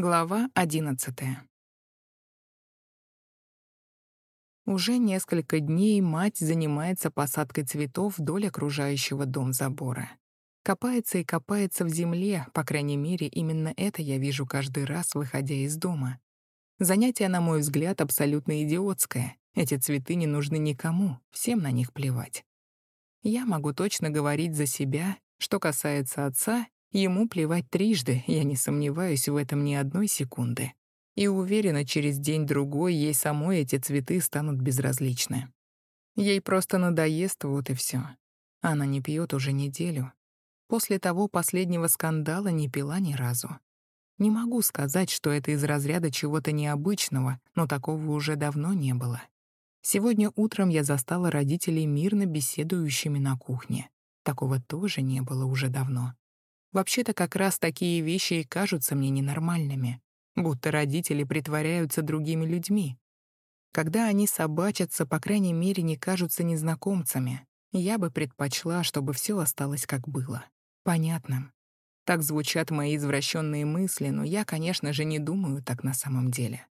Глава одиннадцатая. Уже несколько дней мать занимается посадкой цветов вдоль окружающего дом забора. Копается и копается в земле, по крайней мере, именно это я вижу каждый раз, выходя из дома. Занятие, на мой взгляд, абсолютно идиотское. Эти цветы не нужны никому, всем на них плевать. Я могу точно говорить за себя. Что касается отца, Ему плевать трижды, я не сомневаюсь в этом ни одной секунды. И уверена, через день-другой ей самой эти цветы станут безразличны. Ей просто надоест, вот и все. Она не пьет уже неделю. После того последнего скандала не пила ни разу. Не могу сказать, что это из разряда чего-то необычного, но такого уже давно не было. Сегодня утром я застала родителей мирно беседующими на кухне. Такого тоже не было уже давно. Вообще-то как раз такие вещи и кажутся мне ненормальными, будто родители притворяются другими людьми. Когда они собачатся, по крайней мере, не кажутся незнакомцами. Я бы предпочла, чтобы все осталось как было. Понятно. Так звучат мои извращенные мысли, но я, конечно же, не думаю так на самом деле.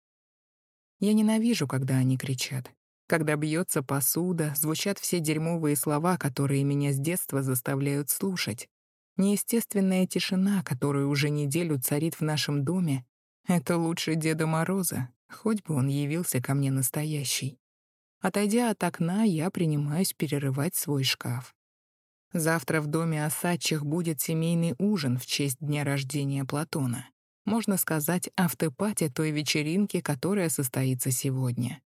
Я ненавижу, когда они кричат. Когда бьется посуда, звучат все дерьмовые слова, которые меня с детства заставляют слушать. Неестественная тишина, которая уже неделю царит в нашем доме, это лучше Деда Мороза, хоть бы он явился ко мне настоящий. Отойдя от окна, я принимаюсь перерывать свой шкаф. Завтра в доме Осадчих будет семейный ужин в честь дня рождения Платона. Можно сказать, автопати той вечеринки, которая состоится сегодня.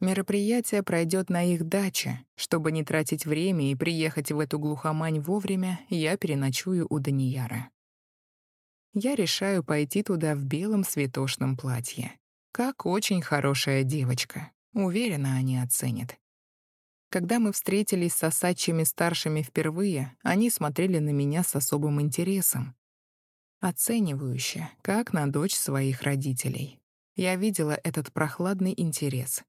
Мероприятие пройдет на их даче. Чтобы не тратить время и приехать в эту глухомань вовремя, я переночую у Данияра. Я решаю пойти туда в белом святошном платье. Как очень хорошая девочка. Уверена, они оценят. Когда мы встретились с осадчими старшими впервые, они смотрели на меня с особым интересом. Оценивающе, как на дочь своих родителей. Я видела этот прохладный интерес,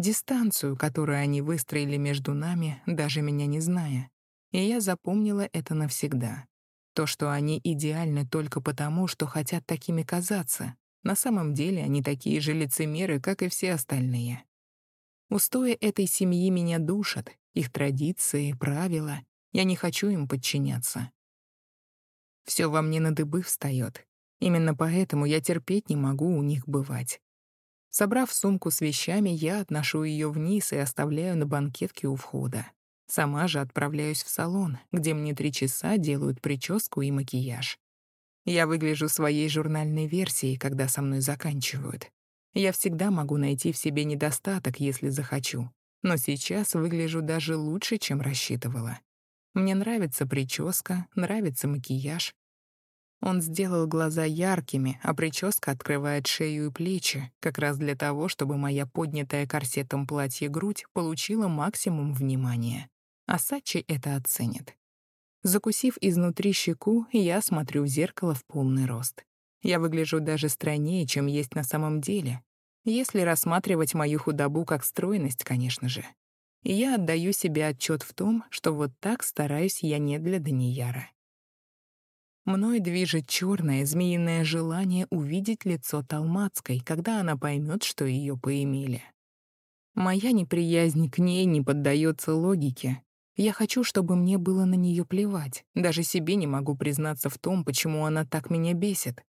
дистанцию, которую они выстроили между нами, даже меня не зная. И я запомнила это навсегда. То, что они идеальны только потому, что хотят такими казаться. На самом деле они такие же лицемеры, как и все остальные. Устои этой семьи меня душат, их традиции, правила. Я не хочу им подчиняться. Все во мне на дыбы встает. Именно поэтому я терпеть не могу у них бывать. Собрав сумку с вещами, я отношу ее вниз и оставляю на банкетке у входа. Сама же отправляюсь в салон, где мне три часа делают прическу и макияж. Я выгляжу своей журнальной версией, когда со мной заканчивают. Я всегда могу найти в себе недостаток, если захочу. Но сейчас выгляжу даже лучше, чем рассчитывала. Мне нравится прическа, нравится макияж, он сделал глаза яркими, а прическа открывает шею и плечи, как раз для того, чтобы моя поднятая корсетом платье грудь получила максимум внимания. А Сачи это оценит. Закусив изнутри щеку, я смотрю в зеркало в полный рост. Я выгляжу даже стройнее, чем есть на самом деле. Если рассматривать мою худобу как стройность, конечно же. Я отдаю себе отчет в том, что вот так стараюсь я не для Данияра. Мной движет черное змеиное желание увидеть лицо Талмацкой, когда она поймет, что ее поимели. Моя неприязнь к ней не поддается логике. Я хочу, чтобы мне было на нее плевать. Даже себе не могу признаться в том, почему она так меня бесит.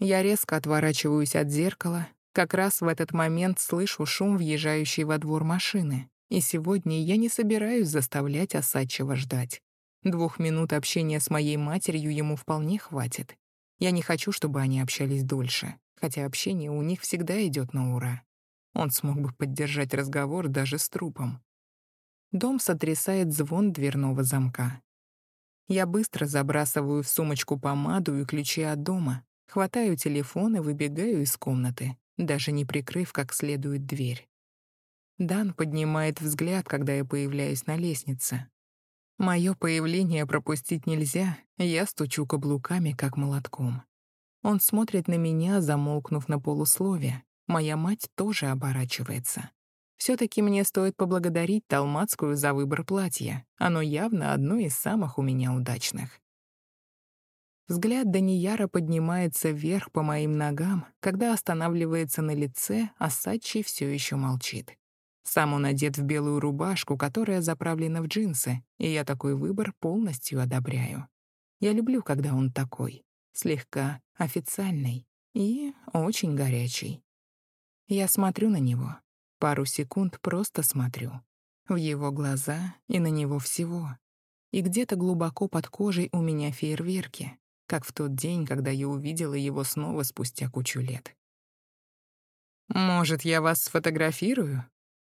Я резко отворачиваюсь от зеркала. Как раз в этот момент слышу шум въезжающей во двор машины. И сегодня я не собираюсь заставлять Осадчего ждать. Двух минут общения с моей матерью ему вполне хватит. Я не хочу, чтобы они общались дольше, хотя общение у них всегда идет на ура. Он смог бы поддержать разговор даже с трупом. Дом сотрясает звон дверного замка. Я быстро забрасываю в сумочку помаду и ключи от дома, хватаю телефон и выбегаю из комнаты, даже не прикрыв как следует дверь. Дан поднимает взгляд, когда я появляюсь на лестнице. Мое появление пропустить нельзя, я стучу каблуками, как молотком. Он смотрит на меня, замолкнув на полуслове. Моя мать тоже оборачивается. все таки мне стоит поблагодарить Талмацкую за выбор платья. Оно явно одно из самых у меня удачных. Взгляд Данияра поднимается вверх по моим ногам, когда останавливается на лице, а Сачи все еще молчит. Сам он одет в белую рубашку, которая заправлена в джинсы, и я такой выбор полностью одобряю. Я люблю, когда он такой, слегка официальный и очень горячий. Я смотрю на него. Пару секунд просто смотрю. В его глаза и на него всего. И где-то глубоко под кожей у меня фейерверки, как в тот день, когда я увидела его снова спустя кучу лет. «Может, я вас сфотографирую?» —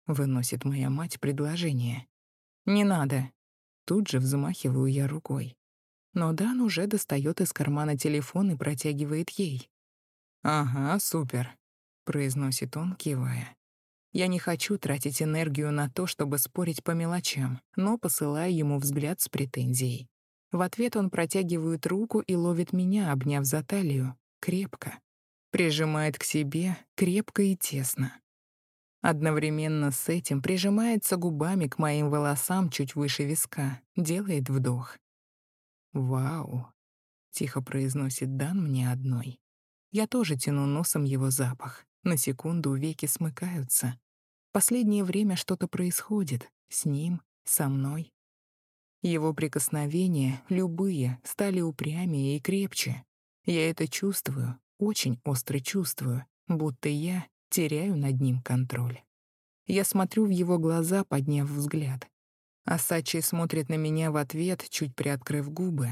выносит моя мать предложение. «Не надо». Тут же взмахиваю я рукой. Но Дан уже достает из кармана телефон и протягивает ей. «Ага, супер», — произносит он, кивая. Я не хочу тратить энергию на то, чтобы спорить по мелочам, но посылаю ему взгляд с претензией. В ответ он протягивает руку и ловит меня, обняв за талию, крепко. Прижимает к себе крепко и тесно. Одновременно с этим прижимается губами к моим волосам чуть выше виска, делает вдох. «Вау!» — тихо произносит Дан мне одной. Я тоже тяну носом его запах. На секунду веки смыкаются. Последнее время что-то происходит с ним, со мной. Его прикосновения, любые, стали упрямее и крепче. Я это чувствую, очень остро чувствую, будто я теряю над ним контроль. Я смотрю в его глаза, подняв взгляд. Асачи смотрит на меня в ответ, чуть приоткрыв губы.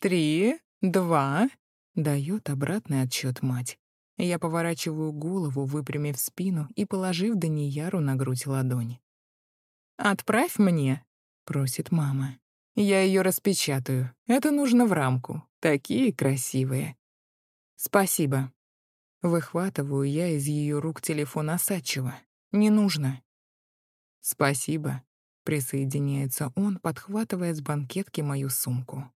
«Три, два», — дает обратный отсчет мать. Я поворачиваю голову, выпрямив спину и положив Данияру на грудь ладонь. «Отправь мне», просит мама. Я ее распечатаю. Это нужно в рамку. Такие красивые. Спасибо. Выхватываю я из ее рук телефон Осадчева. Не нужно. Спасибо. Присоединяется он, подхватывая с банкетки мою сумку.